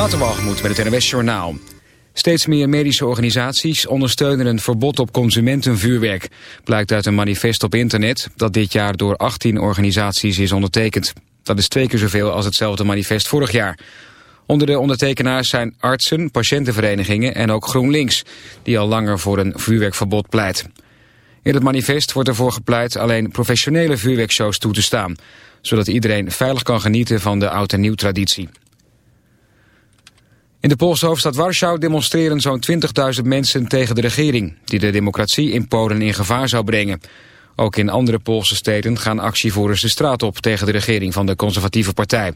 Waterwalgemoed met het NWS Journaal. Steeds meer medische organisaties ondersteunen een verbod op consumentenvuurwerk. Blijkt uit een manifest op internet dat dit jaar door 18 organisaties is ondertekend. Dat is twee keer zoveel als hetzelfde manifest vorig jaar. Onder de ondertekenaars zijn artsen, patiëntenverenigingen en ook GroenLinks... die al langer voor een vuurwerkverbod pleit. In het manifest wordt ervoor gepleit alleen professionele vuurwerkshows toe te staan... zodat iedereen veilig kan genieten van de oud- en nieuw-traditie. In de Poolse hoofdstad Warschau demonstreren zo'n 20.000 mensen tegen de regering... die de democratie in Polen in gevaar zou brengen. Ook in andere Poolse steden gaan actievoerders de straat op... tegen de regering van de conservatieve partij.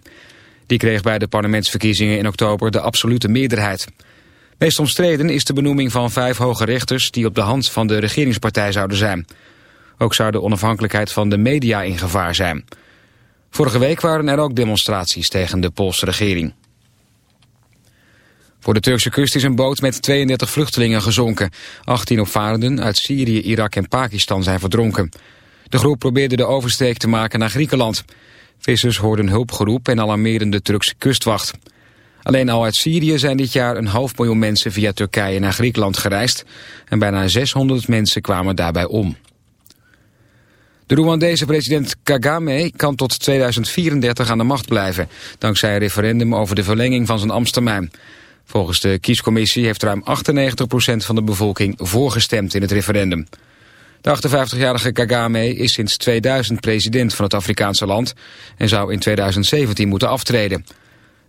Die kreeg bij de parlementsverkiezingen in oktober de absolute meerderheid. Meest omstreden is de benoeming van vijf hoge rechters... die op de hand van de regeringspartij zouden zijn. Ook zou de onafhankelijkheid van de media in gevaar zijn. Vorige week waren er ook demonstraties tegen de Poolse regering. Voor de Turkse kust is een boot met 32 vluchtelingen gezonken. 18 opvarenden uit Syrië, Irak en Pakistan zijn verdronken. De groep probeerde de oversteek te maken naar Griekenland. Vissers hoorden hulpgeroep en alarmeerden de Turkse kustwacht. Alleen al uit Syrië zijn dit jaar een half miljoen mensen via Turkije naar Griekenland gereisd. En bijna 600 mensen kwamen daarbij om. De Rwandese president Kagame kan tot 2034 aan de macht blijven... dankzij een referendum over de verlenging van zijn ambtstermijn. Volgens de kiescommissie heeft ruim 98% van de bevolking voorgestemd in het referendum. De 58-jarige Kagame is sinds 2000 president van het Afrikaanse land en zou in 2017 moeten aftreden.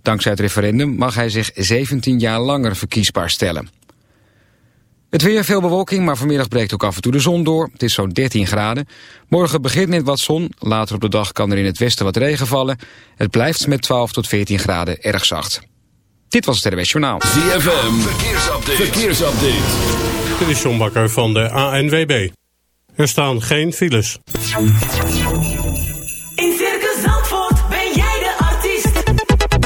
Dankzij het referendum mag hij zich 17 jaar langer verkiesbaar stellen. Het weer, veel bewolking, maar vanmiddag breekt ook af en toe de zon door. Het is zo'n 13 graden. Morgen begint met wat zon. Later op de dag kan er in het westen wat regen vallen. Het blijft met 12 tot 14 graden erg zacht. Dit was het RWS Journaal. ZFM, verkeersupdate. verkeersupdate. Dit is John Bakker van de ANWB. Er staan geen files. In Circus Zandvoort ben jij de artiest.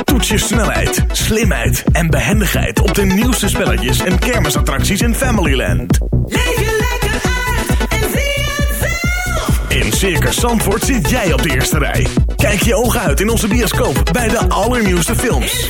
Toets je snelheid, slimheid en behendigheid op de nieuwste spelletjes en kermisattracties in Familyland. Leef je lekker uit en zie het zelf. In Circus Zandvoort zit jij op de eerste rij. Kijk je ogen uit in onze bioscoop bij de allernieuwste In films.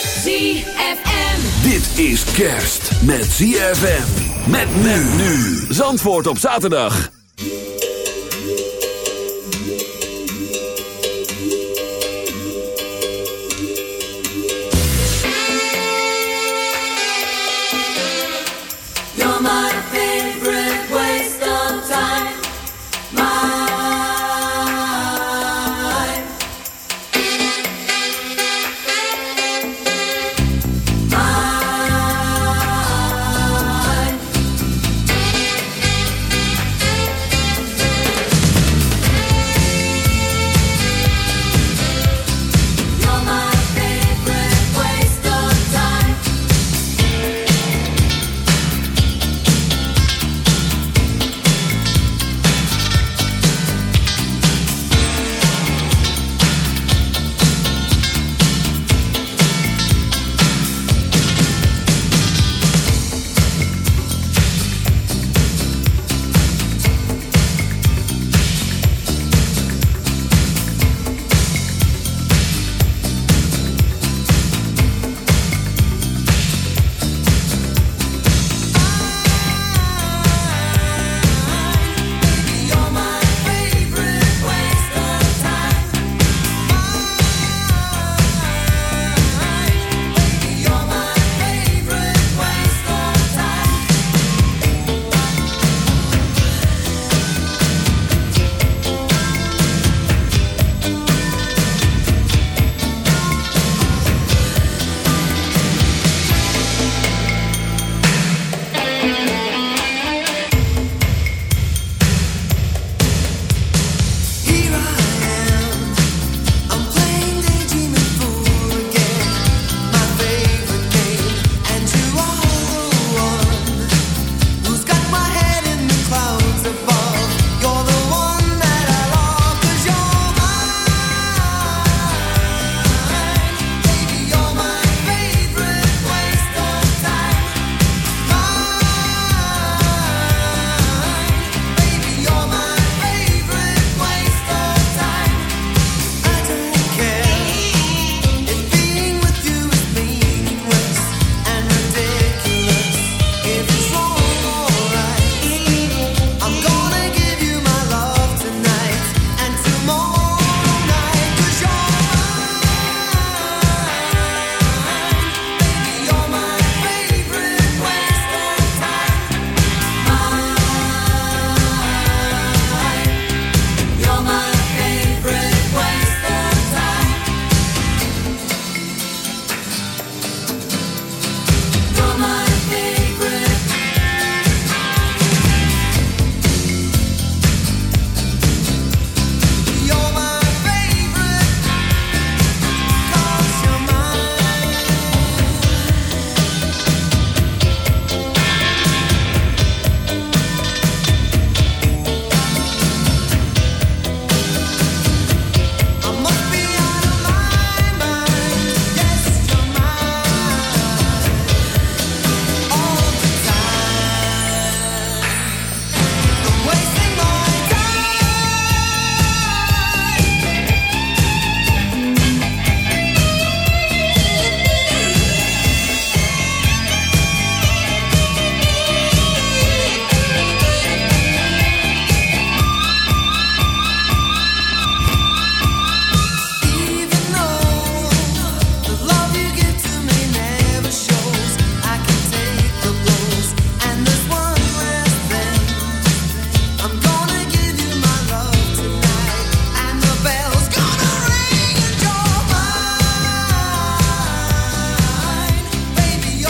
ZFM. Dit is kerst met ZFM. Met men nu. Zandvoort op zaterdag.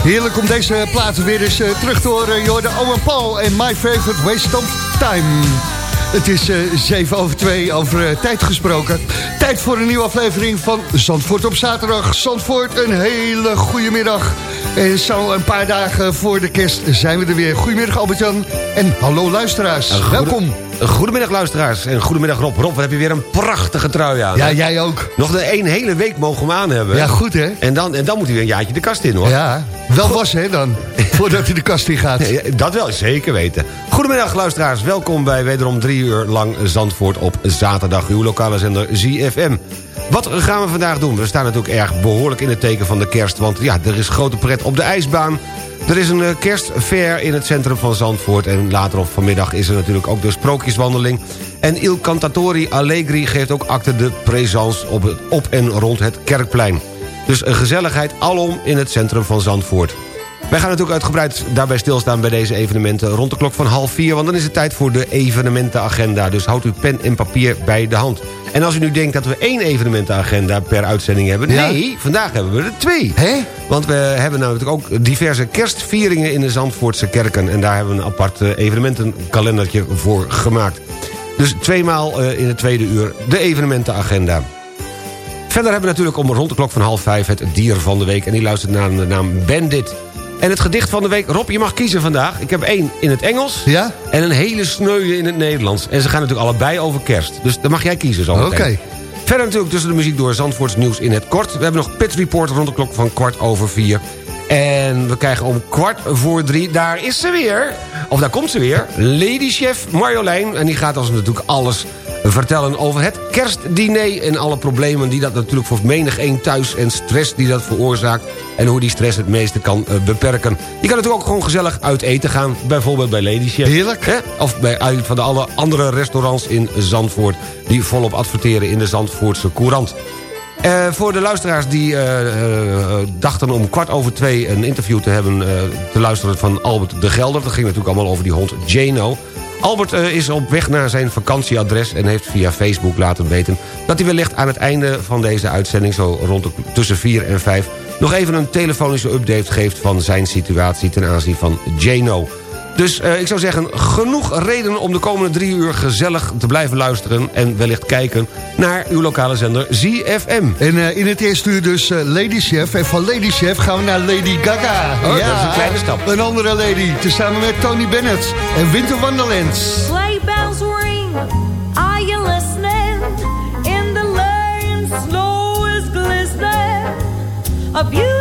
Heerlijk om deze platen weer eens uh, terug te horen. Je Owen Paul en My Favorite Waste of Time. Het is uh, 7 over 2 over uh, tijd gesproken. Tijd voor een nieuwe aflevering van Zandvoort op zaterdag. Zandvoort, een hele goede middag. En zo een paar dagen voor de kerst zijn we er weer. Goedemiddag Albert-Jan en hallo luisteraars. Goede, Welkom. Goedemiddag luisteraars en goedemiddag Rob. Rob, we hebben weer een prachtige trui aan. Ja, jij ook. Nog de een hele week mogen we aan hebben. Ja, goed hè. En dan, en dan moet hij weer een jaartje de kast in hoor. Ja, wel was hè dan, voordat hij de kast in gaat. dat wel, zeker weten. Goedemiddag luisteraars, welkom bij wederom drie uur lang Zandvoort op zaterdag. Uw lokale zender ZFM. Wat gaan we vandaag doen? We staan natuurlijk erg behoorlijk in het teken van de kerst. Want ja, er is grote pret op de ijsbaan. Er is een kerstfair in het centrum van Zandvoort. En later op vanmiddag is er natuurlijk ook de sprookjeswandeling. En Il Cantatori Allegri geeft ook acte de présence op, op en rond het Kerkplein. Dus een gezelligheid alom in het centrum van Zandvoort. Wij gaan natuurlijk uitgebreid daarbij stilstaan bij deze evenementen rond de klok van half vier... want dan is het tijd voor de evenementenagenda. Dus houdt uw pen en papier bij de hand. En als u nu denkt dat we één evenementenagenda per uitzending hebben... nee, vandaag hebben we er twee. Hè? Want we hebben natuurlijk ook diverse kerstvieringen in de Zandvoortse kerken... en daar hebben we een apart evenementenkalendertje voor gemaakt. Dus tweemaal in het tweede uur de evenementenagenda. Verder hebben we natuurlijk om rond de klok van half vijf het dier van de week... en die luistert naar de naam Bandit... En het gedicht van de week, Rob, je mag kiezen vandaag. Ik heb één in het Engels ja? en een hele sneuwe in het Nederlands. En ze gaan natuurlijk allebei over kerst. Dus dan mag jij kiezen zo Oké. Okay. Verder natuurlijk tussen de muziek door Zandvoorts nieuws in het kort. We hebben nog Pit Report rond de klok van kwart over vier. En we krijgen om kwart voor drie, daar is ze weer. Of daar komt ze weer. Lady Chef Marjolein. En die gaat ons natuurlijk alles vertellen over het kerstdiner... en alle problemen die dat natuurlijk voor menig een thuis... en stress die dat veroorzaakt... en hoe die stress het meeste kan uh, beperken. Je kan natuurlijk ook gewoon gezellig uit eten gaan. Bijvoorbeeld bij Lady Chef. Heerlijk. Hè? Of bij een van de alle andere restaurants in Zandvoort... die volop adverteren in de Zandvoortse Courant. Uh, voor de luisteraars die uh, uh, dachten om kwart over twee... een interview te hebben te luisteren van Albert de Gelder... dat ging natuurlijk allemaal over die hond Jano... Albert uh, is op weg naar zijn vakantieadres... en heeft via Facebook laten weten... dat hij wellicht aan het einde van deze uitzending... zo rond de, tussen 4 en 5... nog even een telefonische update geeft van zijn situatie... ten aanzien van Jano. Dus uh, ik zou zeggen, genoeg reden om de komende drie uur gezellig te blijven luisteren... en wellicht kijken naar uw lokale zender ZFM. En uh, in het eerste uur dus uh, Lady Chef. En van Lady Chef gaan we naar Lady Gaga. Oh, ja, dat is een kleine stap. Een andere lady, tezamen met Tony Bennett en Winter Wonderland. Sleigh bells ring, are you listening? In the lane, snow is glistening. A beautiful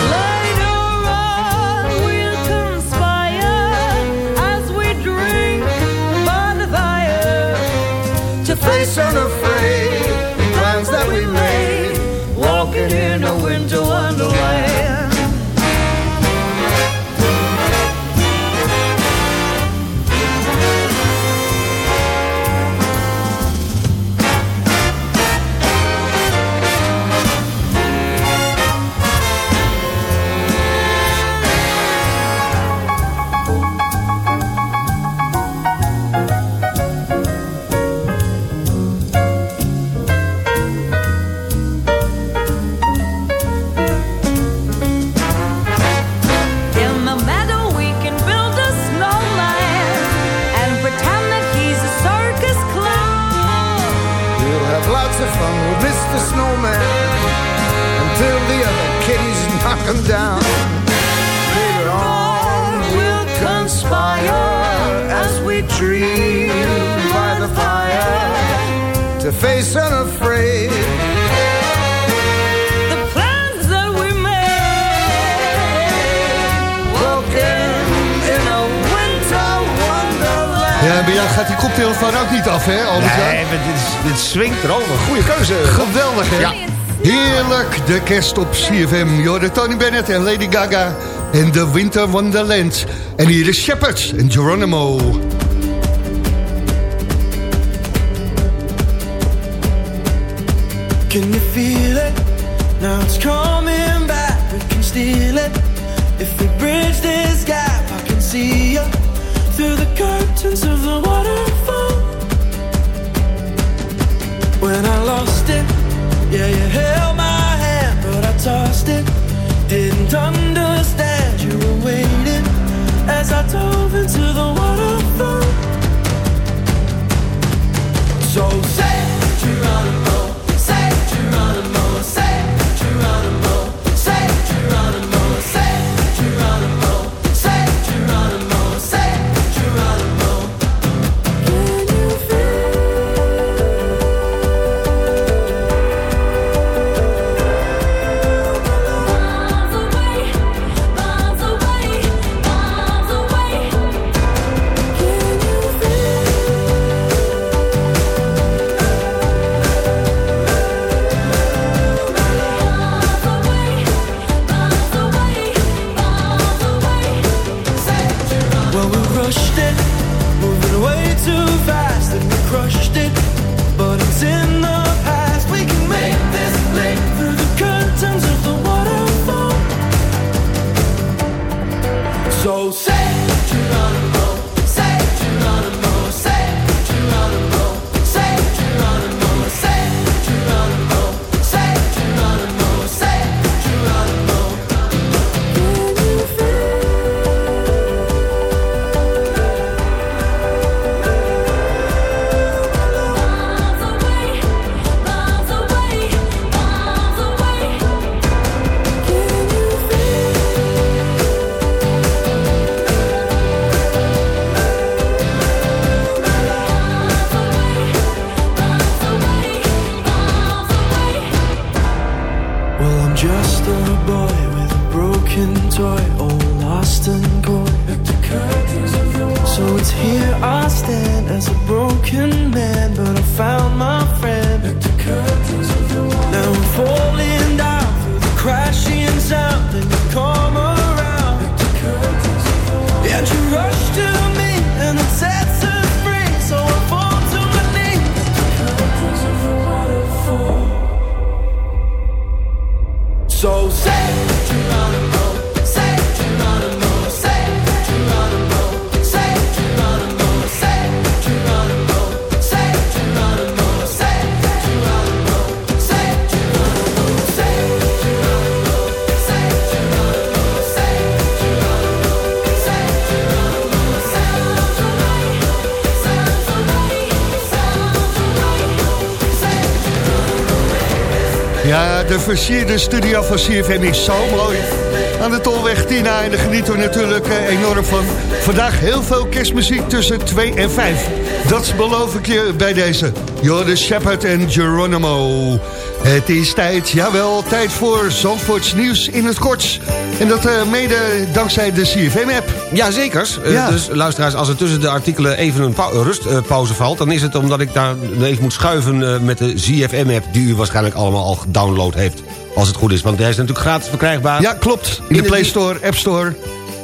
Son on kerst op CFM. Jorde Tony Bennett en Lady Gaga en The Winter Wonderland. En hier is Shepherds en Geronimo. Can you feel it? Now it's coming back. We can steal it. If we bridge this gap, I can see you through the curtains of the waterfall. When I lost it, yeah, you held my done stand as a broken man, but I found my friend. De versierde studio van CFM is zo mooi. Aan de Tolweg Tina en daar genieten we natuurlijk eh, enorm van. Vandaag heel veel kerstmuziek tussen 2 en 5. Dat beloof ik je bij deze. Jorde Shepard en Geronimo. Het is tijd, jawel, tijd voor Zandvoorts nieuws in het kort. En dat eh, mede dankzij de CFM-app. Ja, zekers. Eh. Dus luisteraars, als er tussen de artikelen even een pau- rustpauze valt... dan is het omdat ik daar even moet schuiven eh, met de ZFM-app... die u waarschijnlijk allemaal al gedownload heeft, als het goed is. Want hij is natuurlijk gratis verkrijgbaar. Ja, klopt. In de de Play Store, App Store.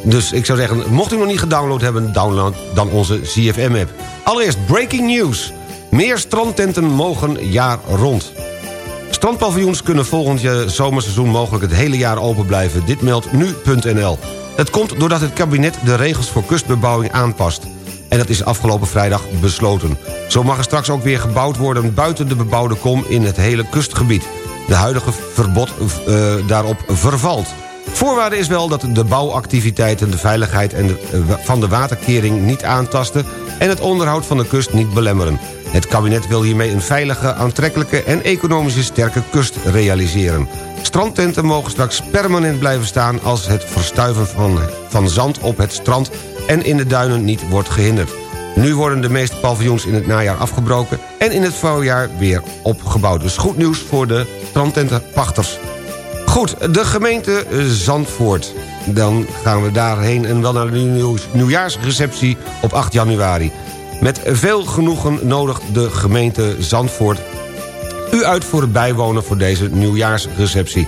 Dus ik zou zeggen, mocht u nog niet gedownload hebben... download dan onze ZFM-app. Allereerst breaking news. Meer strandtenten mogen jaar rond. Strandpaviljoens kunnen volgend zomerseizoen mogelijk het hele jaar open blijven. Dit meldt nu.nl. Het komt doordat het kabinet de regels voor kustbebouwing aanpast. En dat is afgelopen vrijdag besloten. Zo mag er straks ook weer gebouwd worden buiten de bebouwde kom in het hele kustgebied. De huidige verbod eh, daarop vervalt. Voorwaarde is wel dat de bouwactiviteiten de veiligheid en de, eh, van de waterkering niet aantasten... en het onderhoud van de kust niet belemmeren. Het kabinet wil hiermee een veilige, aantrekkelijke en economisch sterke kust realiseren. Strandtenten mogen straks permanent blijven staan... als het verstuiven van, van zand op het strand en in de duinen niet wordt gehinderd. Nu worden de meeste paviljoens in het najaar afgebroken... en in het voorjaar weer opgebouwd. Dus goed nieuws voor de strandtentenpachters. Goed, de gemeente eh, Zandvoort. Dan gaan we daarheen en wel naar de nieuwjaarsreceptie op 8 januari. Met veel genoegen nodigt de gemeente Zandvoort u uit voor het bijwonen voor deze nieuwjaarsreceptie.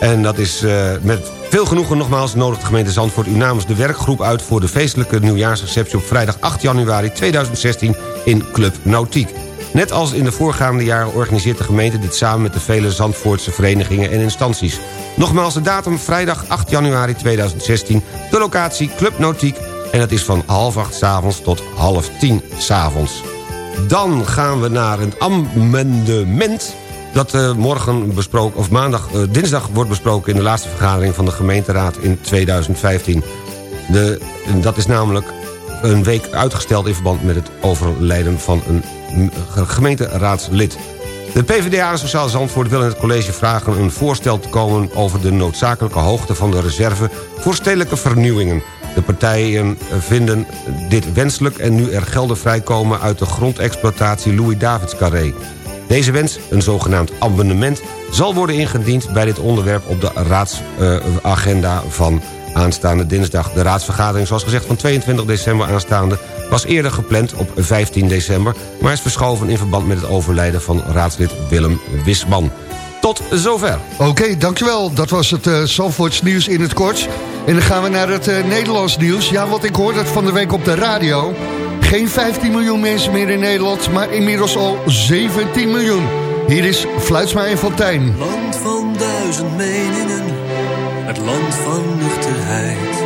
En dat is uh, met veel genoegen nogmaals nodigt de gemeente Zandvoort... u namens de werkgroep uit voor de feestelijke nieuwjaarsreceptie... op vrijdag 8 januari 2016 in Club Nautiek. Net als in de voorgaande jaren organiseert de gemeente dit samen... met de vele Zandvoortse verenigingen en instanties. Nogmaals de datum vrijdag 8 januari 2016. De locatie Club Nautiek en dat is van half acht s'avonds tot half tien s'avonds. Dan gaan we naar een amendement dat uh, morgen besproken, of maandag, uh, dinsdag wordt besproken... in de laatste vergadering van de gemeenteraad in 2015. De, dat is namelijk een week uitgesteld in verband met het overlijden van een gemeenteraadslid. De PvdA en Sociaal Zandvoort willen het college vragen een voorstel te komen... over de noodzakelijke hoogte van de reserve voor stedelijke vernieuwingen. De partijen vinden dit wenselijk en nu er gelden vrijkomen... uit de grondexploitatie Louis-Davids-Carré. Deze wens, een zogenaamd amendement... zal worden ingediend bij dit onderwerp op de raadsagenda van aanstaande dinsdag. De raadsvergadering, zoals gezegd van 22 december aanstaande... was eerder gepland op 15 december... maar is verschoven in verband met het overlijden van raadslid Willem Wisman. Tot zover. Oké, dankjewel. Dat was het uh, Zandvoorts nieuws in het kort. En dan gaan we naar het uh, Nederlands nieuws. Ja, want ik hoorde het van de week op de radio. Geen 15 miljoen mensen meer in Nederland, maar inmiddels al 17 miljoen. Hier is Fluitsma en Fontijn. Land van duizend meningen, het land van nuchterheid.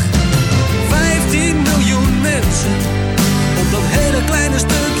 15 miljoen mensen op dat hele kleine stukje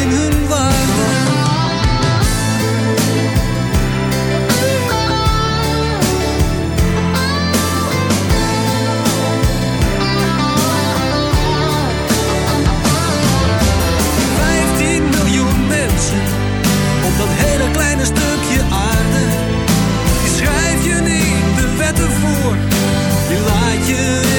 in door. lie to me.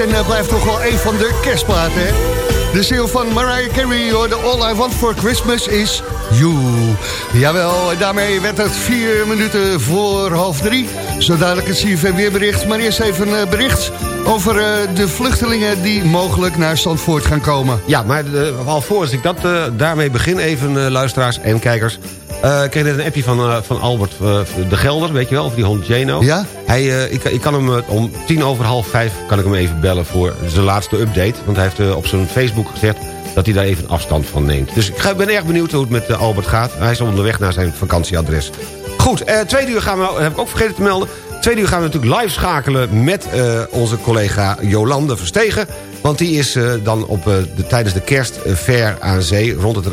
En eh, blijft toch wel een van de kerstplaten, hè? De ziel van Mariah Carey, hoor, de All I Want For Christmas is You. Jawel, daarmee werd het vier minuten voor half drie. Zo dadelijk het CFM weerbericht, maar eerst even een eh, bericht over eh, de vluchtelingen die mogelijk naar Zandvoort gaan komen. Ja, maar alvorens ik dat daarmee begin, even luisteraars en kijkers. Ik kreeg net een appje van, van Albert de Gelder, weet je wel, of die hond Jano. Ja? Hij, ik, ik kan hem om tien over half vijf kan ik hem even bellen voor zijn laatste update. Want hij heeft op zijn Facebook gezegd dat hij daar even afstand van neemt. Dus ik ben erg benieuwd hoe het met Albert gaat. Hij is onderweg naar zijn vakantieadres. Goed, tweede uur gaan we, heb ik ook vergeten te melden... Tweede uur gaan we natuurlijk live schakelen met onze collega Jolande Verstegen. Want die is dan op, de, tijdens de kerstfair aan zee rond het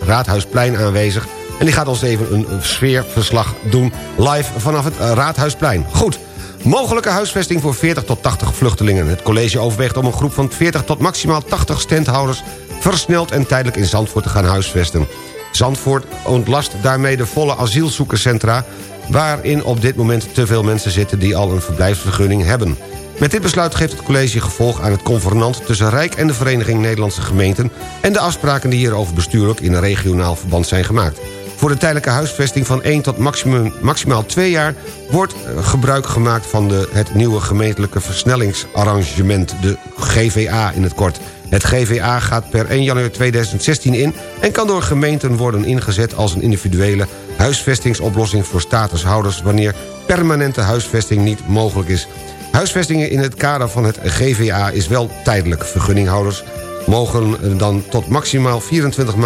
Raadhuisplein aanwezig. En die gaat ons even een sfeerverslag doen live vanaf het Raadhuisplein. Goed. Mogelijke huisvesting voor 40 tot 80 vluchtelingen. Het college overweegt om een groep van 40 tot maximaal 80 standhouders... versneld en tijdelijk in Zandvoort te gaan huisvesten. Zandvoort ontlast daarmee de volle asielzoekerscentra waarin op dit moment te veel mensen zitten die al een verblijfsvergunning hebben. Met dit besluit geeft het college gevolg aan het convenant tussen Rijk en de Vereniging Nederlandse Gemeenten... en de afspraken die hierover bestuurlijk in een regionaal verband zijn gemaakt. Voor de tijdelijke huisvesting van 1 tot maximum, maximaal 2 jaar... wordt eh, gebruik gemaakt van de, het nieuwe gemeentelijke versnellingsarrangement... de GVA in het kort. Het GVA gaat per 1 januari 2016 in... en kan door gemeenten worden ingezet als een individuele huisvestingsoplossing voor statushouders... wanneer permanente huisvesting niet mogelijk is. Huisvestingen in het kader van het GVA is wel tijdelijk. Vergunninghouders mogen dan tot maximaal 24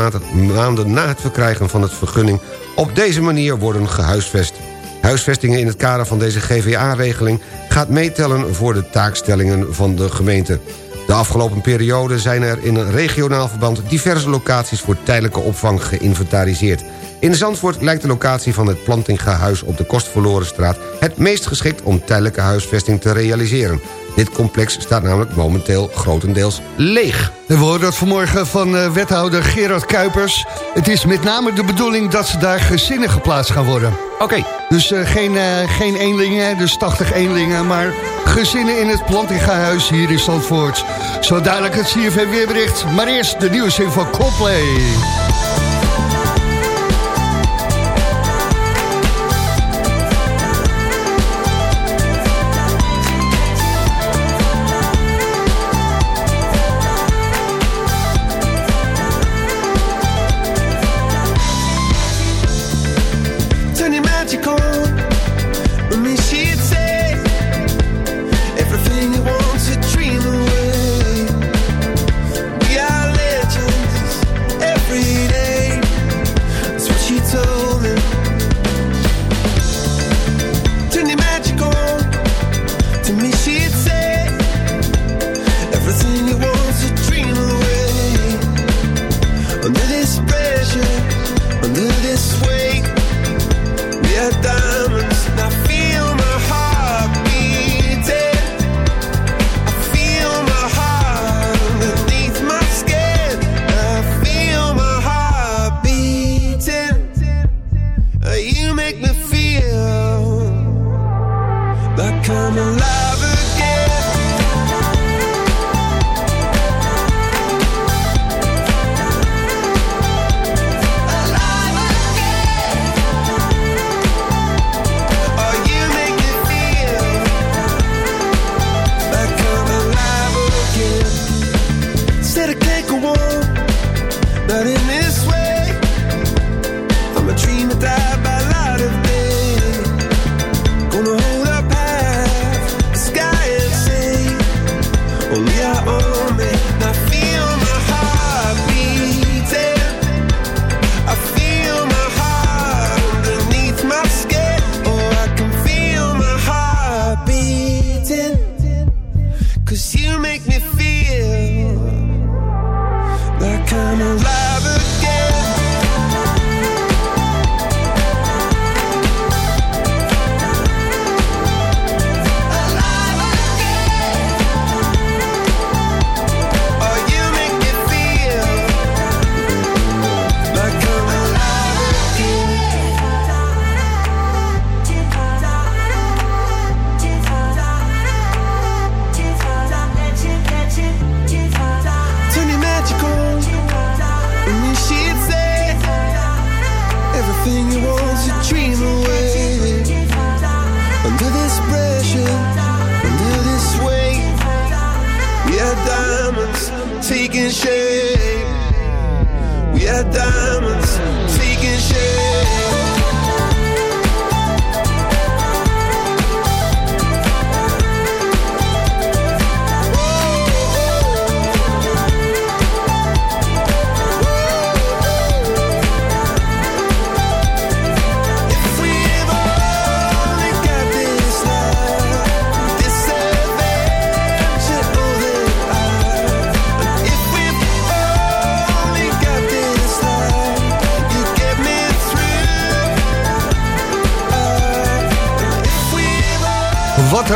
maanden na het verkrijgen van het vergunning... op deze manier worden gehuisvest. Huisvestingen in het kader van deze GVA-regeling gaat meetellen voor de taakstellingen van de gemeente. De afgelopen periode zijn er in een regionaal verband diverse locaties voor tijdelijke opvang geïnventariseerd. In Zandvoort lijkt de locatie van het Plantinga-huis op de Kostverlorenstraat... het meest geschikt om tijdelijke huisvesting te realiseren. Dit complex staat namelijk momenteel grotendeels leeg. We hoorden dat vanmorgen van uh, wethouder Gerard Kuipers. Het is met name de bedoeling dat ze daar gezinnen geplaatst gaan worden. Oké. Okay. Dus uh, geen, uh, geen eenlingen, dus 80 eenlingen... maar gezinnen in het Plantinga-huis hier in Zandvoort. Zo duidelijk het CFM weerbericht. Maar eerst de nieuwszin van Coldplay.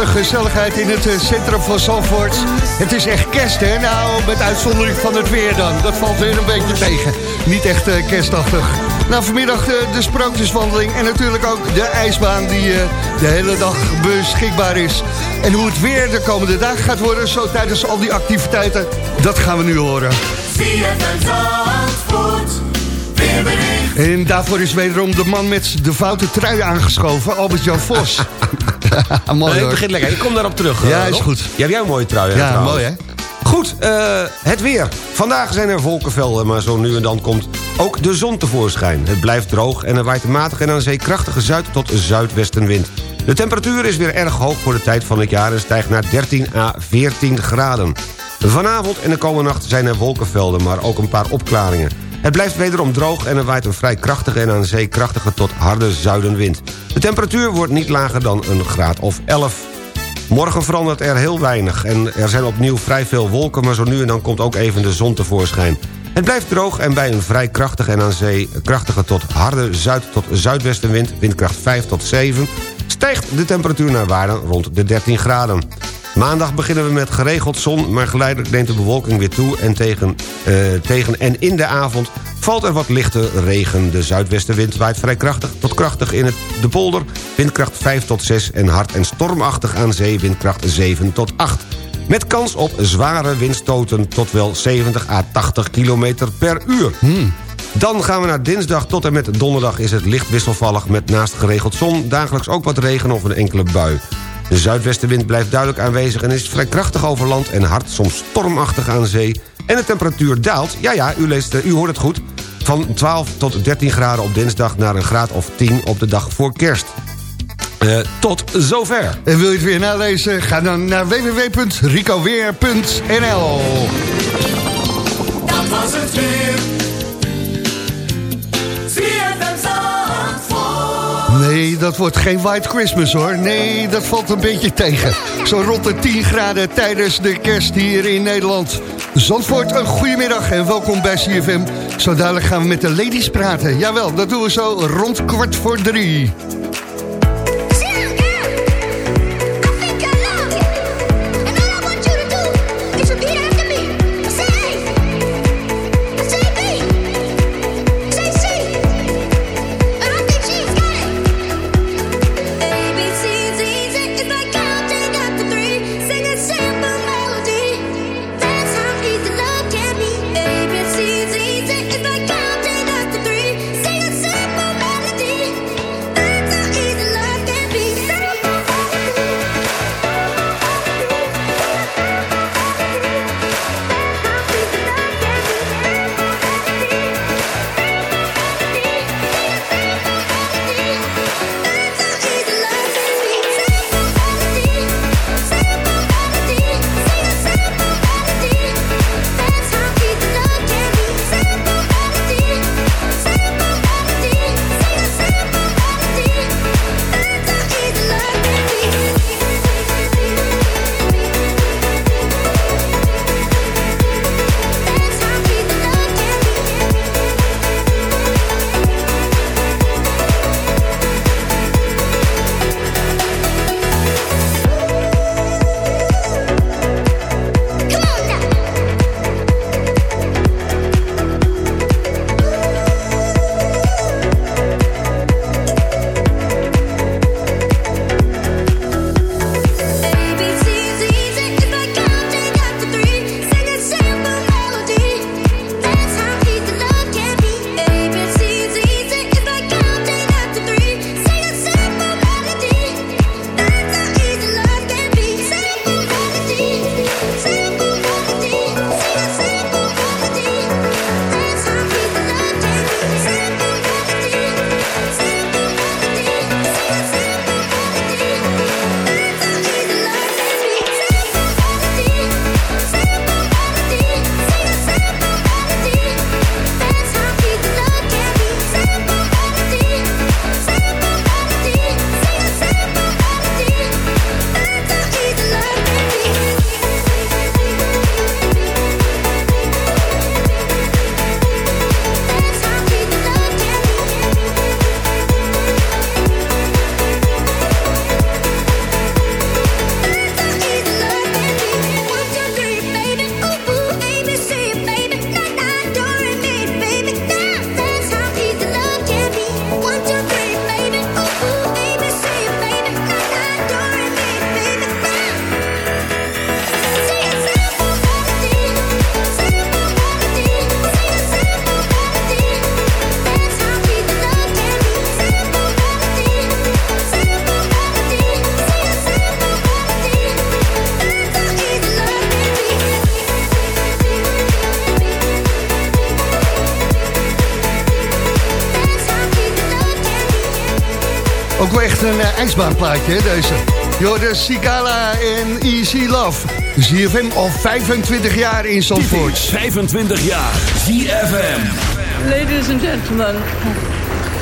Gezelligheid in het eh, centrum van Zandvoort. Het is echt kerst, hè? Nou, met uitzondering van het weer dan. Dat valt weer een beetje tegen. Niet echt eh, kerstachtig. Nou, vanmiddag eh, de sprookjeswandeling en natuurlijk ook de ijsbaan... die de hele dag beschikbaar is. En hoe het weer de komende dagen gaat worden... zo tijdens al die activiteiten, dat gaan we nu horen. En daarvoor is wederom de man met de foute trui aangeschoven, Albert-Jan Vos. Mooi Nee, ik begin lekker. Ik kom daarop terug. Ja, eh, is goed. Ja, heb jij een mooie trui aan Ja, trouwens. mooi hè? Goed, eh, het weer. Vandaag zijn er wolkenvelden, maar zo nu en dan komt ook de zon tevoorschijn. Het blijft droog en er waait een matige en aan zee krachtige zuid- tot zuidwestenwind. De temperatuur is weer erg hoog voor de tijd van het jaar... en stijgt naar 13 à 14 graden. Vanavond en de komende nacht zijn er wolkenvelden, maar ook een paar opklaringen. Het blijft wederom droog en er waait een vrij krachtige en aan zee krachtige tot harde zuidenwind. De temperatuur wordt niet lager dan een graad of 11. Morgen verandert er heel weinig en er zijn opnieuw vrij veel wolken... maar zo nu en dan komt ook even de zon tevoorschijn. Het blijft droog en bij een vrij krachtige en aan zee... krachtige tot harde zuid- tot zuidwestenwind, windkracht 5 tot 7... stijgt de temperatuur naar waarde rond de 13 graden. Maandag beginnen we met geregeld zon... maar geleidelijk neemt de bewolking weer toe... en tegen, eh, tegen en in de avond valt er wat lichte regen. De zuidwestenwind waait vrij krachtig tot krachtig in het, de polder... windkracht 5 tot 6 en hard en stormachtig aan zee... windkracht 7 tot 8. Met kans op zware windstoten tot wel 70 à 80 kilometer per uur. Dan gaan we naar dinsdag tot en met donderdag is het licht wisselvallig... met naast geregeld zon dagelijks ook wat regen of een enkele bui. De zuidwestenwind blijft duidelijk aanwezig en is vrij krachtig over land... en hard, soms stormachtig aan zee. En de temperatuur daalt, ja ja, u, leest, eh, u hoort het goed... van 12 tot 13 graden op dinsdag naar een graad of 10 op de dag voor kerst. Eh, tot zover. En wil je het weer nalezen? Ga dan naar www.ricoweer.nl Dat was het weer. Nee, dat wordt geen White Christmas hoor. Nee, dat valt een beetje tegen. Zo rond de 10 graden tijdens de kerst hier in Nederland. Zandvoort, een goedemiddag en welkom bij CFM. Zo dadelijk gaan we met de ladies praten. Jawel, dat doen we zo rond kwart voor drie. Een uh, ijsbaanplaatje, deze. Jorde Sigala en Easy Love. ZFM al 25 jaar in Zandvoort. 25 jaar. ZFM. Ladies and gentlemen,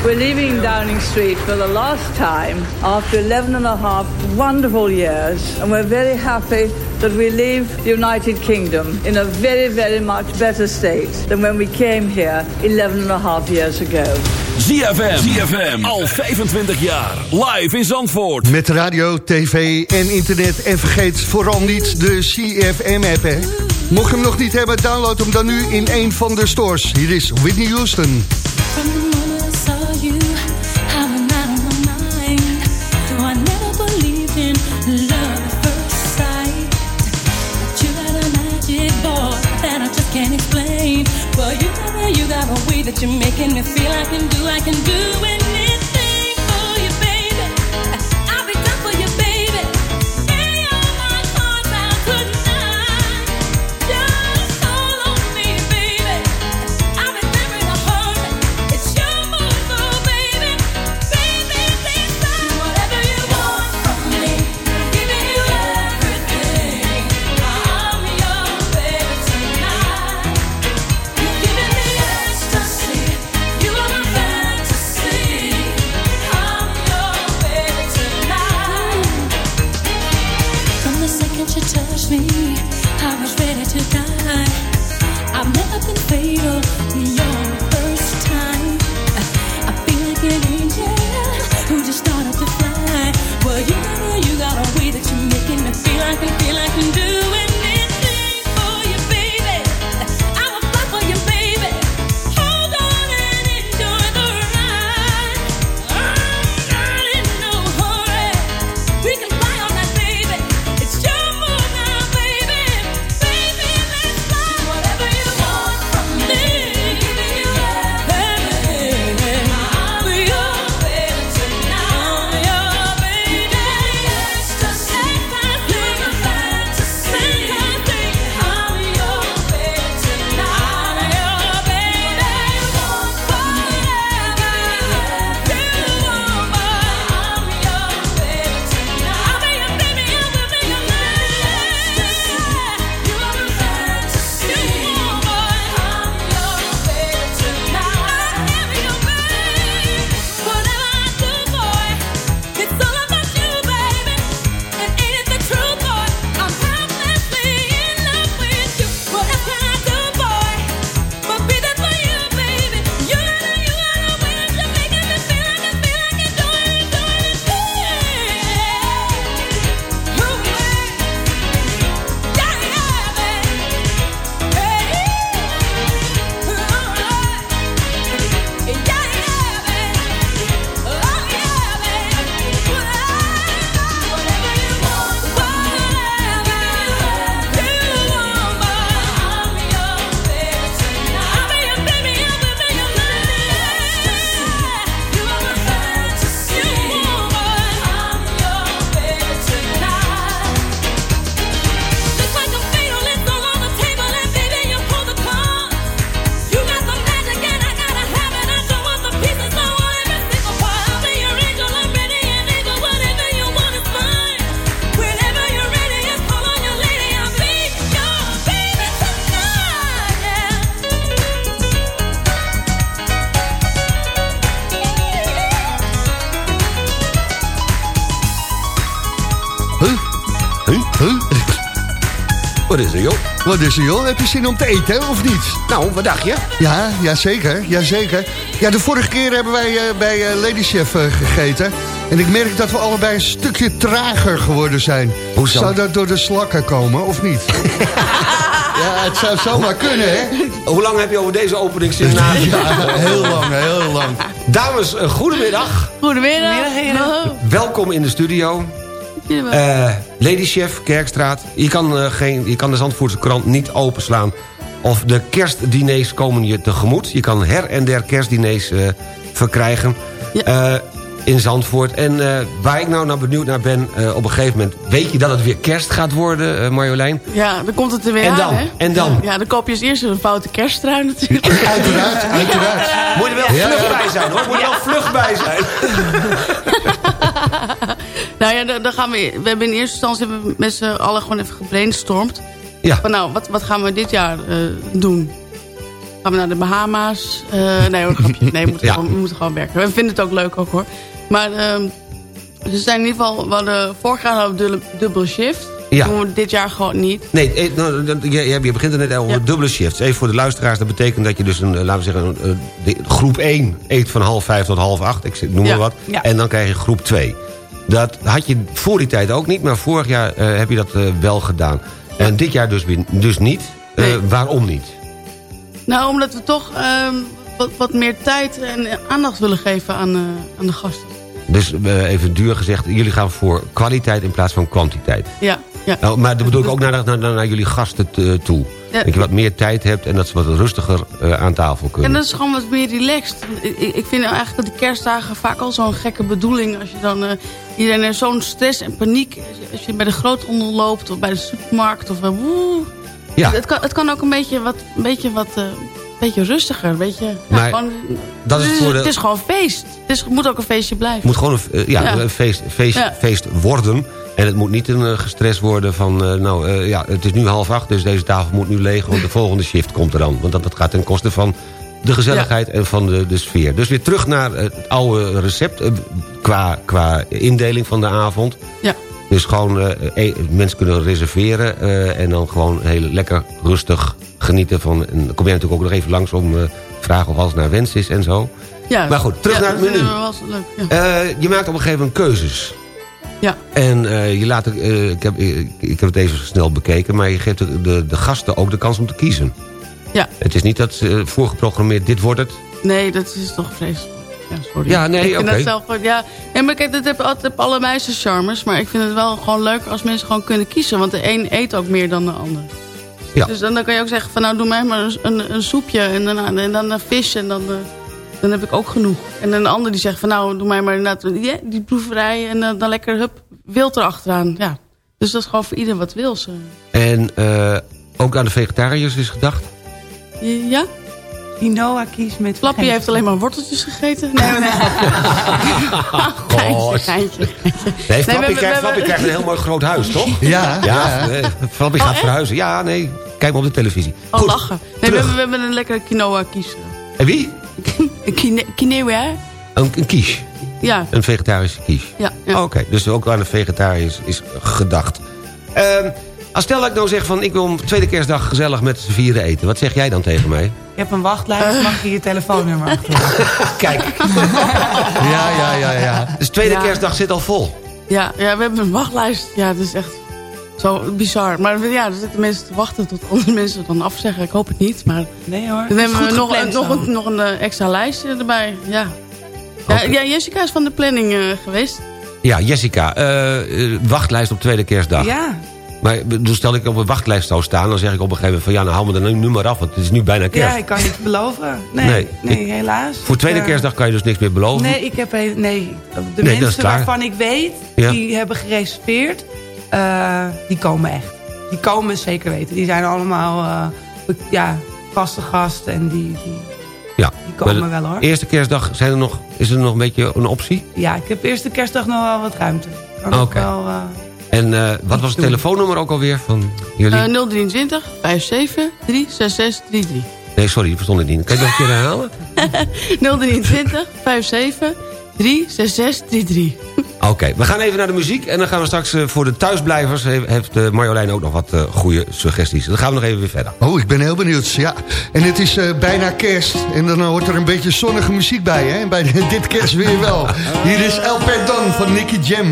we're leaving Downing Street for the last time after 11 and a half wonderful years. And we're very happy that we leave the United Kingdom in a very, very much better state than when we came here 11 and a half years ago. ZFM. ZFM. Al 25 jaar. Live in Zandvoort. Met radio, tv en internet. En vergeet vooral niet de CFM-app, hè. Mocht je hem nog niet hebben, download hem dan nu in een van de stores. Hier is Whitney Houston. Way that you're making me feel. I can do, I can do anything Wat is er, joh? Heb je zin om te eten, of niet? Nou, wat dacht je? Ja, ja zeker, ja, zeker. Ja, de vorige keer hebben wij eh, bij eh, Lady Chef eh, gegeten. En ik merk dat we allebei een stukje trager geworden zijn. Hoezo? Zou dat door de slakken komen, of niet? ja, het zou zomaar kunnen, hè? Hoe lang heb je over deze openingszin nagedacht? Ja, heel lang, heel lang. Dames, eh, goedemiddag. Goedemiddag. Welkom in de studio. Eh Lady Chef, Kerkstraat. Je kan, eh, geen, je kan de Zandvoortse krant niet openslaan. Of de kerstdiners komen je tegemoet. Je kan her en der kerstdiners eh, verkrijgen. Eh, in Zandvoort. En eh, waar ik nou, nou benieuwd naar ben, eh, op een gegeven moment... weet je dat het weer kerst gaat worden, eh, Marjolein? Ja, dan komt het er weer En aan, dan? hè? En dan? Ja, dan koop je als eerste een foute kersttrui natuurlijk. Uiteraard, uiteraard. Moet je er wel Ja, vlug ja. bij zijn, hoor. Moet je er wel vlug bij zijn. nou ja, dan, dan gaan we... We hebben in eerste instantie hebben we met z'n allen gewoon even gebrainstormd. Ja. Van nou, wat, wat gaan we dit jaar eh, doen? Gaan we naar de Bahama's? Eh, nee hoor, grapje. Nee, we moeten, Ja. gewoon, we moeten gewoon werken. We vinden het ook leuk ook hoor. Maar ehm we zijn in ieder geval... We hadden, vorig jaar hadden we dubbele, shift. Ja. Doen we dit jaar gewoon niet. Nee, eh, nou, je, je begint er net over Ja. dubbele shifts. Even voor de luisteraars, dat betekent dat je dus een, eh, laten we zeggen, een, eh, groep 1 eet van half 5 tot half 8, ik noem Ja. maar wat. Ja. En dan krijg je groep 2. Dat had je voor die tijd ook niet, maar vorig jaar heb je dat wel gedaan. En dit jaar dus, dus niet. Nee. waarom niet? Nou, omdat we toch ehm, wat, wat meer tijd en aandacht willen geven aan, aan de gasten. Dus eh, even duur gezegd, jullie gaan voor kwaliteit in plaats van kwantiteit. Ja, ja. Nou, maar dat bedoel ik ook naar, naar, naar jullie gasten t- toe. Ja. Dat je wat meer tijd hebt en dat ze wat rustiger eh, aan tafel kunnen. En dat is gewoon wat meer relaxed. Ik, ik vind nou eigenlijk dat de kerstdagen vaak al zo'n gekke bedoeling. Als je dan, eh, iedereen heeft zo'n stress en paniek. Als je, bij de groothandel loopt of bij de supermarkt. Of, eh, woe. Ja. het, kan, het kan ook een beetje wat, een beetje wat eh, beetje rustiger. Weet je? Ja, Maar gewoon, dat is het, voor de- het is gewoon feest. Het, is, het moet ook een feestje blijven. Het moet gewoon een, eh, ja, Ja. een feest, feest, Ja. feest worden. En het moet niet een eh, gestrest worden van... eh, nou, ja, het is nu half acht, dus deze tafel moet nu leeg... want de volgende shift komt er dan. Want dat, dat gaat ten koste van de gezelligheid en van de, de sfeer. Dus weer terug naar het oude recept... qua, qua indeling van de avond. Ja. Dus gewoon eh, eh, mensen kunnen reserveren... eh, en dan gewoon heel lekker rustig genieten van... en dan kom jij natuurlijk ook nog even langs om eh, vragen of alles naar wens is en zo. Ja. Maar goed, terug Ja, naar het menu. leuk. Ja. Je maakt op een gegeven moment keuzes. Ja. En je laat, eh, ik, heb, ik, ik heb het even snel bekeken... maar je geeft de, de, de gasten ook de kans om te kiezen. Ja. Het is niet dat ze voorgeprogrammeerd, dit wordt het. Nee, dat is toch vreselijk. Ja, sorry. Ja, nee, oké. zelf gewoon- ja. nee, maar kijk, dat heb altijd zijn charmes. Maar ik vind het wel gewoon leuk als mensen gewoon kunnen kiezen. Want de een eet ook meer dan de ander. Ja. Dus dan, dan kan je ook zeggen van nou doe mij maar een, een, een soepje en dan, en dan een vis en dan, eh, dan heb ik ook genoeg. En een ander die zegt van nou doe mij maar inderdaad die, die proeverij en dan, dan lekker hup, wild erachteraan. Ja. Dus dat is gewoon voor ieder wat wil. Ze. En eh, ook aan de vegetariërs is gedacht. Ja? Quinoa kies met... Flappy heeft alleen maar worteltjes gegeten. Nee, nee, nee. geintje. Nee, Nee, Flappy, we- we- krijgt, we- Flappy krijgt een heel mooi groot huis, toch? Ja, Ja, ja. Flappy gaat echt? verhuizen. Ja, nee, kijk maar op de televisie. Oh, Goed, lachen. Nee, we hebben, we hebben een lekkere quinoa kies. En wie? Een quinoa? Een, een quiche. Ja, Een vegetarische quiche. ja, ja. Oké, dus ook aan de vegetariërs is gedacht. Ehm, als stel dat ik nou zeg van... ik wil om tweede kerstdag gezellig met z'n vieren eten. Wat zeg jij dan tegen mij? Je hebt een wachtlijst, mag je je telefoonnummer achterlaten. Kijk, Ja, ja, ja, ja. dus tweede Ja. kerstdag zit al vol. Ja, ja, we hebben een wachtlijst. Ja, dat is echt zo bizar. Maar ja, er zitten mensen te wachten tot andere mensen het dan afzeggen. Ik hoop het niet, maar... Nee hoor. Dan hebben we goed nog, een- nog, een, nog een eh, extra lijstje erbij. Ja. Ja, ja, Jessica is van de planning eh, geweest. Ja, Jessica, eh, wachtlijst op tweede kerstdag. Ja, Maar dus stel ik op een wachtlijst zou staan... dan zeg ik op een gegeven moment van... ja, nou haal me er nu, maar af, want het is nu bijna kerst. ja, ik kan niet beloven. Nee, Nee, helaas. Voor tweede kerstdag kan je dus niks meer beloven. Nee, ik heb he- nee, de dat is mensen klaar. waarvan ik weet, Ja. die hebben gereserveerd, eh, die komen echt. Die komen zeker weten. Die zijn allemaal be- ja, vaste gast en die, die, ja. die komen wel hoor. Eerste kerstdag zijn er nog, is er nog een beetje een optie? Ja, ik heb eerste kerstdag nog wel wat ruimte. Kan Oké. wel, eh, En eh, wat was het telefoonnummer ook alweer van jullie? Eh 023 57 366 33. nee, sorry, die verstond ik niet. Kan je nog een keer herhalen? 023 57 366 33. Oké, we gaan even naar de muziek. En dan gaan we straks eh, voor de thuisblijvers... he- heeft eh, Marjolein ook nog wat eh, goede suggesties. Dan gaan we nog even weer verder. Oh, ik ben heel benieuwd. Ja. En het is eh, bijna kerst. En dan hoort er een beetje zonnige muziek bij. Hè? En bij dit kerst weer wel. Hier is El Perdon van Nicky Jam.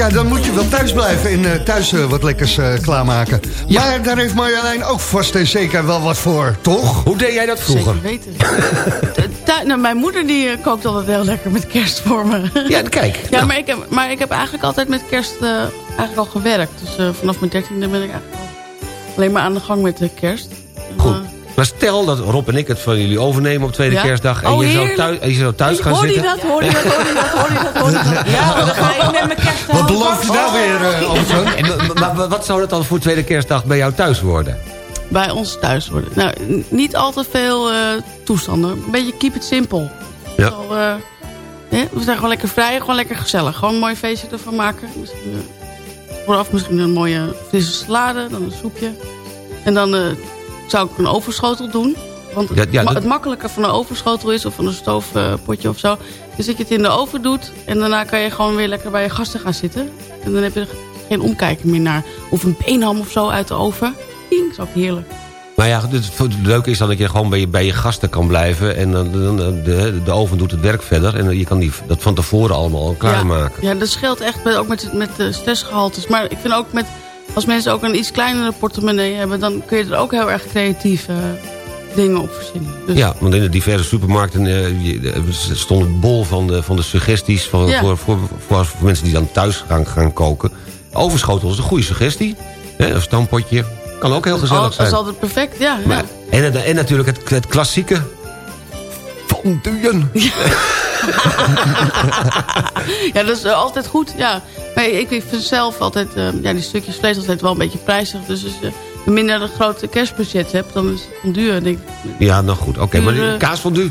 Ja, dan moet je wel thuis blijven en eh, thuis eh, wat lekkers eh, klaarmaken. Maar daar heeft Marjolein ook vast en zeker wel wat voor, toch? Hoe deed jij dat vroeger? Zeker weten. Nou, mijn moeder die kookt altijd heel lekker met kerst voor me. Ja, kijk. Ja, maar, ik heb, maar ik heb eigenlijk altijd met kerst eh, eigenlijk al gewerkt. Dus eh, vanaf mijn dertiende ben ik eigenlijk al alleen maar aan de gang met de kerst. Maar stel dat Rob en ik het van jullie overnemen op tweede Ja? kerstdag... en Oh, je, zou thuis, en je zou thuis gaan Hoor je zitten... dat? Hoor je dat? Hoor je dat? Hoor je dat? Hoor je dat? Ja, dan ga ik met mijn kerst Wat beloof je nou weer, eh? En, maar, maar wat zou dat dan voor tweede kerstdag bij jou thuis worden? Bij ons thuis worden. Nou, niet al te veel eh, toestanden. Een beetje keep it simple. Ja. Zo, eh, hè, we zijn gewoon lekker vrij, gewoon lekker gezellig. Gewoon een mooi feestje ervan maken. Misschien, vooraf misschien een mooie frisse salade, dan een soepje. En dan eh, zou ik een overschotel doen. Want Ja, ja, ma- dat- het makkelijke van een overschotel is, of van een stoofpotje of zo... is dat je het in de oven doet en daarna kan je gewoon weer lekker bij je gasten gaan zitten. En dan heb je er geen omkijken meer naar. Of een beenham of zo uit de oven. Ding, is ook heerlijk. Maar ja, het, leuke is dan dat je gewoon bij je, bij je gasten kan blijven... en dan, de, de oven doet het werk verder... en je kan die, dat van tevoren allemaal al klaarmaken. Ja, dat scheelt echt met, ook met, met de stressgehaltes. Maar ik vind ook met, als mensen ook een iets kleinere portemonnee hebben... dan kun je er ook heel erg creatief eh, dingen op verzinnen. Dus, Ja, want in de diverse supermarkten eh, stond het bol van de, van de suggesties... Van, Ja. voor, voor, voor, voor mensen die dan thuis gaan, gaan koken. Overschotel is een goede suggestie. Hè, een stampotje. Kan ook heel gezellig al- dat is zijn. altijd perfect, ja. ja. En, en natuurlijk het, het klassieke... Fonduen. ja, dat is eh, altijd goed, ja. Maar ik, ik vind zelf altijd, eh, ja, die stukjes vlees altijd wel een beetje prijzig. Dus als je minder een grote kerstbudget hebt, dan is het duur, denk ik. Ja, nou goed. Oké, maar die Pure- kaasfondue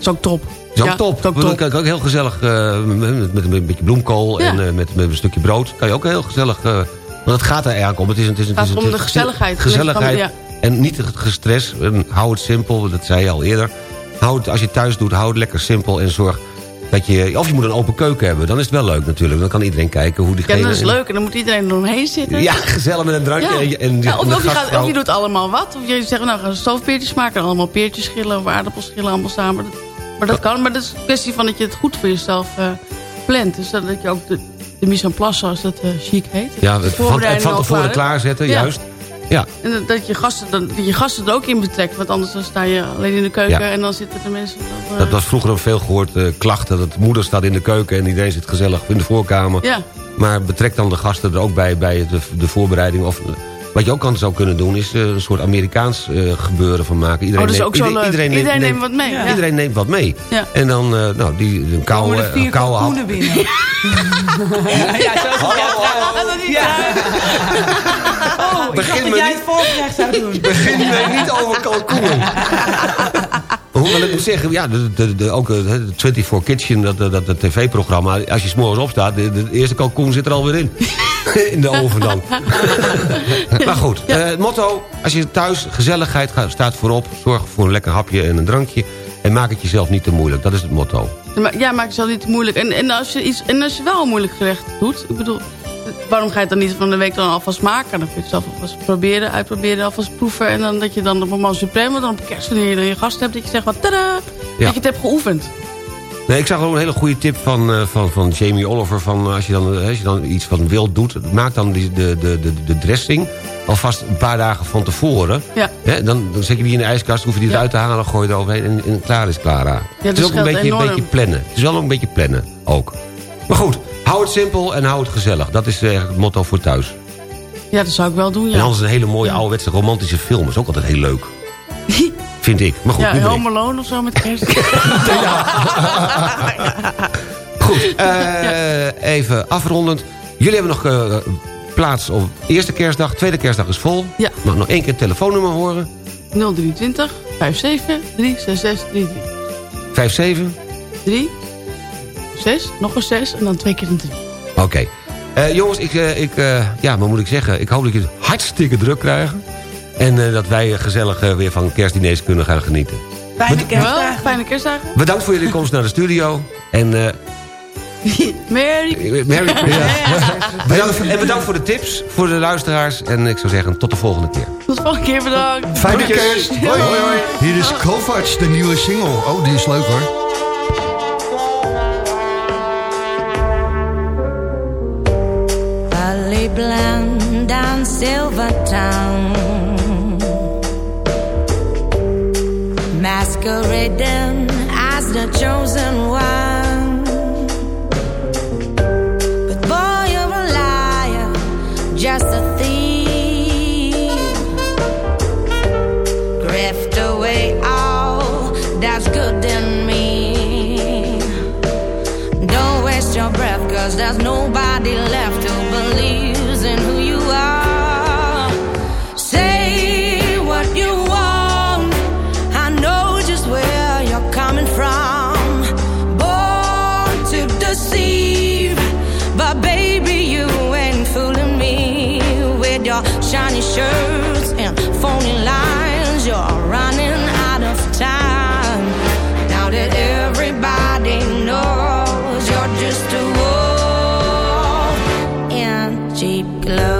is ook top. is ook Ja, top. is ook top. kan ik ook heel gezellig eh, met, met een beetje bloemkool Ja. en eh, met, met een stukje brood. Kan je ook heel gezellig... eh, want het gaat er eigenlijk om. Het is, het is, Het het is, gaat om de gezelligheid. Gezelligheid. En niet het gestres. En hou het simpel, dat zei je al eerder. Hou het, als je thuis doet, hou het lekker simpel en zorg dat je... Of je moet een open keuken hebben, dan is het wel leuk natuurlijk. Dan kan iedereen kijken hoe Ja, diegene... dat is leuk. En dan moet iedereen eromheen zitten. Ja, gezellig met een drankje. Ja. En, Ja, of, je gaat, gastvrouw- of je doet allemaal wat. Of je zegt, nou, gaan we stoofpeertjes maken. En allemaal peertjes schillen of aardappelschillen allemaal samen. Maar dat kan. Maar dat is een kwestie van dat je het goed voor jezelf eh, plant. Dus dat dat je ook de, de mise en place, zoals dat eh, chic heet. Ja, het van, het tevoren klaarzetten, Ja. juist. Ja. En dat, je gasten, dan, dat je gasten er ook in betrekt. Want anders dan sta je alleen in de keuken Ja. en dan zitten de mensen... op, eh, Dat was vroeger een veel gehoord eh, klachten. Dat moeder staat in de keuken en iedereen zit gezellig in de voorkamer. Ja. Maar betrek dan de gasten er ook bij, bij de, de voorbereiding. Of, wat je ook kan, zou kunnen doen, is eh, een soort Amerikaans eh, gebeuren van maken. Iedereen Oh, dat is neemt- iedereen-. Iedereen, wat mee, ja. Iedereen neemt wat mee. Ja. En dan, eh, nou, die, een koude, een koude kalkoenen binnen. ja, zo is het. Ja, Oh, ik Begin dacht me dat jij niet- het voorgerecht zou doen. Begin mij niet over kalkoenen. Ik moet zeggen, ja, de, de, de, ook eh, de 24 Kitchen, dat, dat, dat tv-programma... als je s'morgens opstaat, de, de eerste kalkoen zit er alweer in. in de oven dan. maar goed, eh, het motto, als je thuis gezelligheid gaat, staat voorop... zorg voor een lekker hapje en een drankje... en maak het jezelf niet te moeilijk. Dat is het motto. Maar, ja, maak jezelf niet te moeilijk. En, en, als je iets, en als je wel een moeilijk gerecht doet... Ik bedoel, waarom ga je het dan niet van de week dan alvast maken? Dan kun je het zelf alvast proberen, uitproberen, alvast proeven. En dan dat je dan op een moment supreme, dan op kerst wanneer je dan je gast hebt... dat je zegt, wat tada, dat je het hebt geoefend. Nee, ik zag ook een hele goede tip van, eh, van, van Jamie Oliver... Van, eh, als, je dan, eh, als je dan iets van wild doet, maak dan die, de, de, de, de dressing... alvast een paar dagen van tevoren. Ja. Hè, dan, dan zet je die in de ijskast, hoef je die eruit te halen... gooi je er overheen en, en klaar is klaar. het dat is ook een beetje, een beetje plannen. Het is wel ook een beetje plannen, ook. Maar goed, hou het simpel en hou het gezellig. Dat is eigenlijk het motto voor thuis. Ja, dat zou ik wel doen, En ja. anders een hele mooie ouderwetse romantische film. is ook altijd heel leuk. Vind ik. Maar goed, ja. Home Alone of zo met kerst. Goed, eh, even afrondend. Jullie hebben nog eh, plaats op eerste kerstdag. Tweede kerstdag is vol. Ja. Mag nog één keer het telefoonnummer horen? 023 57 366 33. 57? 3, 6, nog een 6 en dan twee keer een 3. Oké. Eh, jongens, ik, eh, ik, eh, ja, wat moet ik zeggen? Ik hoop dat jullie het hartstikke druk krijgen. En eh, dat wij gezellig weer van kerstdiners kunnen gaan genieten. Fijne kerstdagen. Fijne kerstdagen. Bedankt voor jullie komst naar de studio. En eh, Merry Merry Christmas. Bedankt, en bedankt voor de tips, voor de luisteraars. En ik zou zeggen, tot de volgende keer. Tot de volgende keer bedankt. Fijne kerst. Hoi, hoi, hoi. Hier is Kovacs, de nieuwe single. Oh, die is leuk hoor. Blend down Silvertown Masquerading as the chosen one in cheap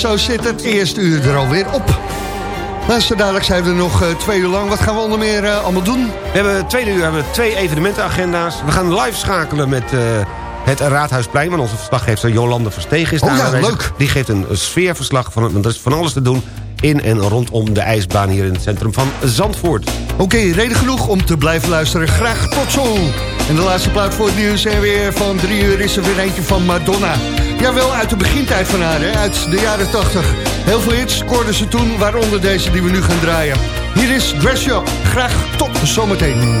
zo zit het eerste uur er alweer op. Maar dadelijk zijn we er nog eh, twee uur lang. Wat gaan we onder meer eh, allemaal doen? We hebben het tweede uur hebben twee evenementenagenda's. We gaan live schakelen met eh, het Raadhuisplein. Want onze verslaggever Jolande Versteeg is oh daar. Aanwezig. leuk. Die geeft een sfeerverslag. Van, het. er is van alles te doen in en rondom de ijsbaan hier in het centrum van Zandvoort. Oké, reden genoeg om te blijven luisteren. Graag tot zo. En de laatste plaat voor het nieuws en weer van drie uur is er weer eentje van Madonna. Ja, wel uit de begintijd van haar, hè? uit de jaren 80. Heel veel hits scoorden ze toen, waaronder deze die we nu gaan draaien. Hier is Dress Up. Graag tot zometeen.